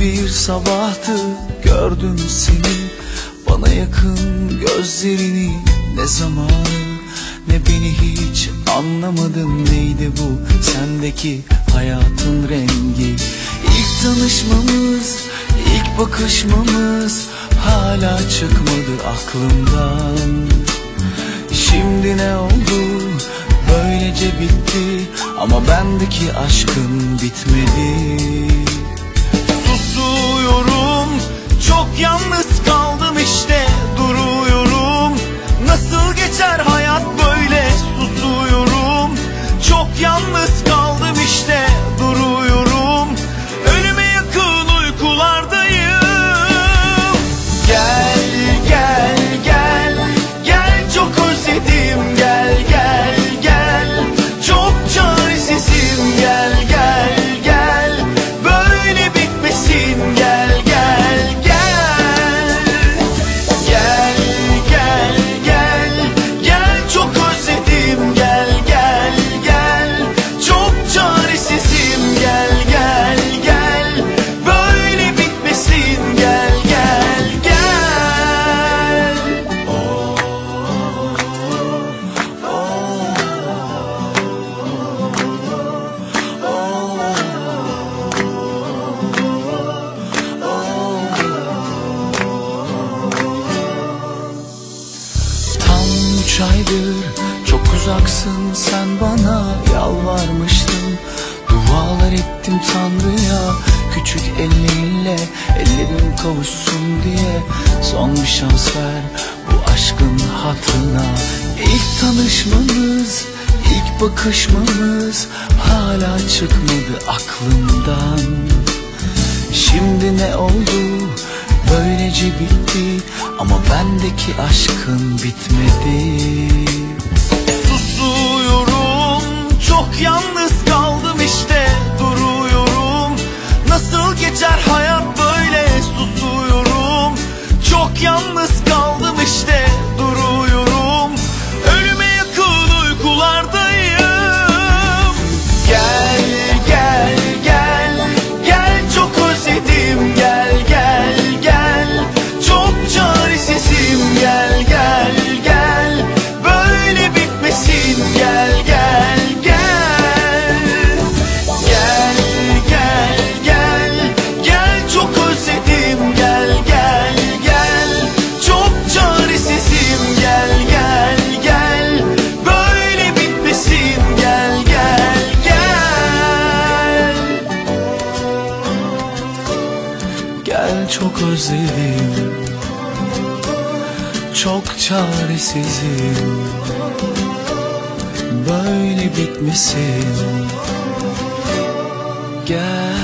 Bir sabahtı gördüm seni. Bana yakın gözlerini ne zamanı Ne beni hiç anlamadın neydi bu Sendeki hayatın rengi. İlk tanışmamız, ilk bakışmamız Hala çıkmadı aklımdan. Şimdi ne oldu? Böylece bitti Ama bendeki aşkın bitmedi yalnız aydır çok uzaksın sen bana yalvarmıştın. Dualar ettim Tanrı'ya. Küçük ellerinle ellerim kavuşsun diye. Son bir şans ver bu aşkın hatırına. İlk tanışmamız, ilk bakışmamız hala çıkmadı aklımdan. Şimdi ne oldu böylece bitti ama bendeki aşkın bitmedi. Susuyorum çok yalnız kaldım işte duruyorum. Nasıl geçer hayat böyle? Susuyorum Çok yalnız kaldım işte Gel çok özledim. Çok çaresizim. Böyle bitmesin. Gel